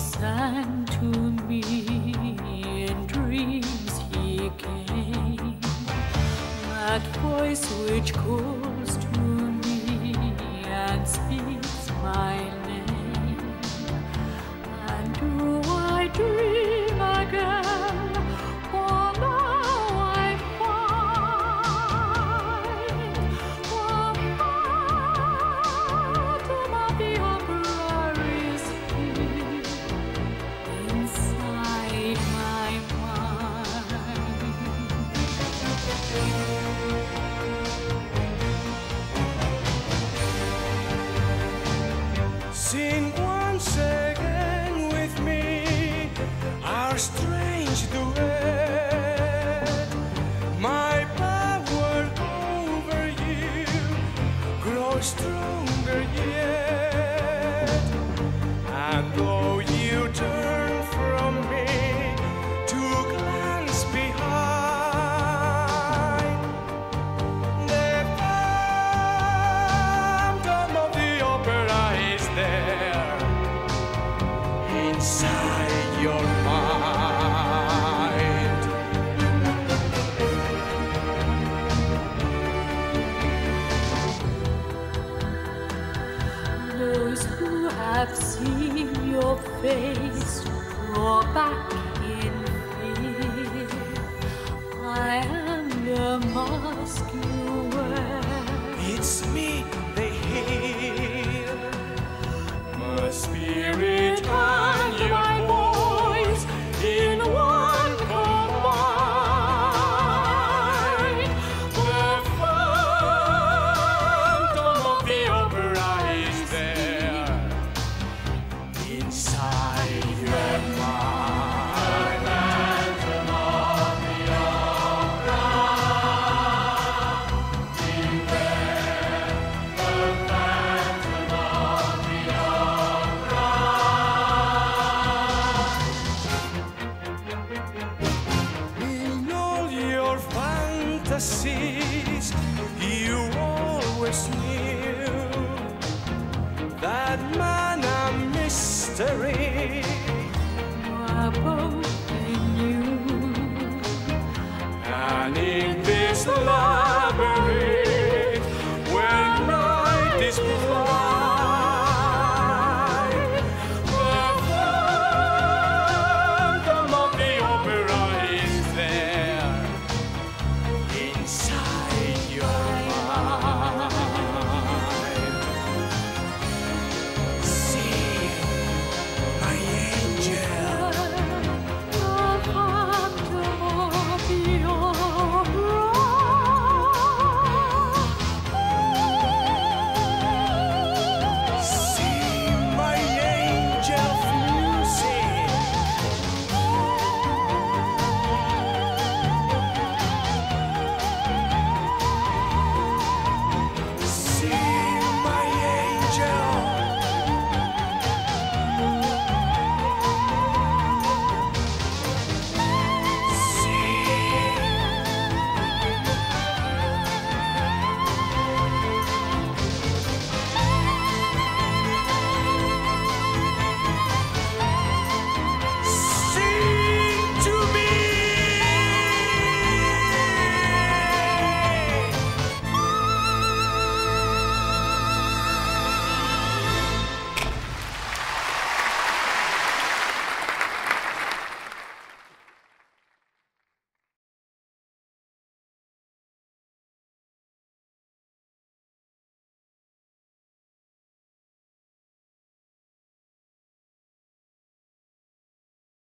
sang to me in dreams he came. That voice which calls strange duet. My power over you grows stronger yet. And though you turn from me to glance behind, the phantom of the opera is there inside your have seen your face draw back in fear. I that man a mystery. We're both in you. And in this labyrinth